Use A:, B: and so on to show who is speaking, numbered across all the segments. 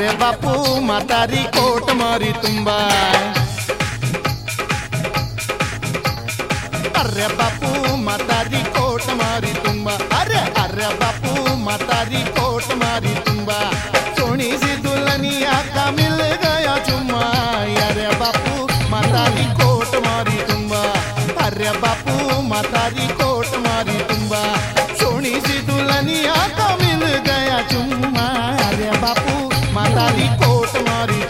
A: रे बापू, मातारी कोट मारी तुम्बा। अरे बापू, मातारी कोट मारी तुम्बा। अरे अरे बापू, मातारी कोट मारी तुम्बा। सोनी सी दुल्हनिया का मिल गया चुम्मा। अरे बापू, मातारी कोट मारी तुम्बा। अरे बापू, मातारी कोट Everybody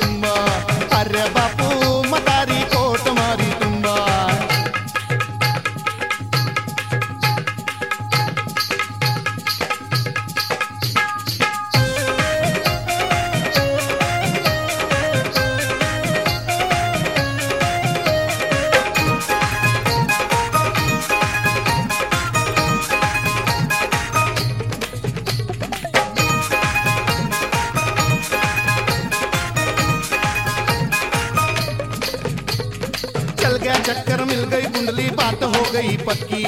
A: चक्कर मिल गई कुंडली बात हो गई पक्की।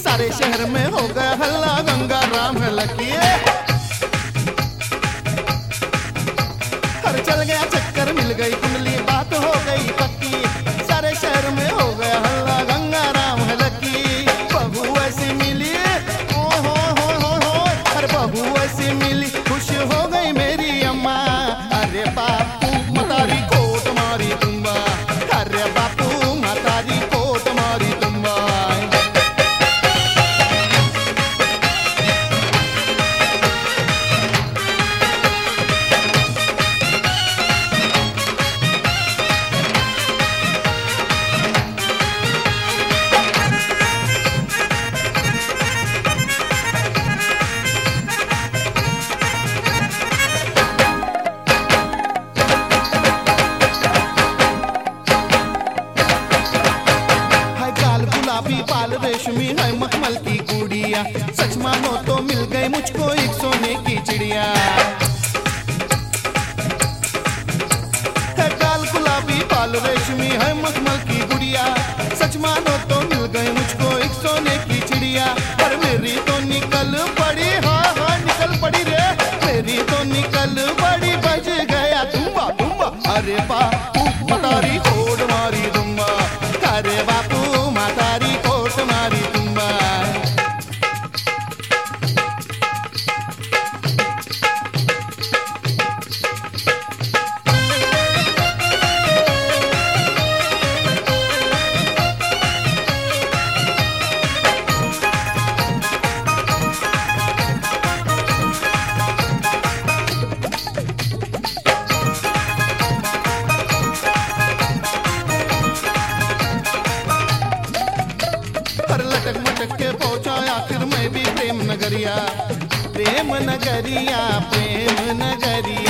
A: सारे शहर में हो गया हल्ला, गंगा राम है लकी। हर चल गया, चक्कर मिल गई Body नगरिया प्रेम नगरिया प्रेम नगरिया।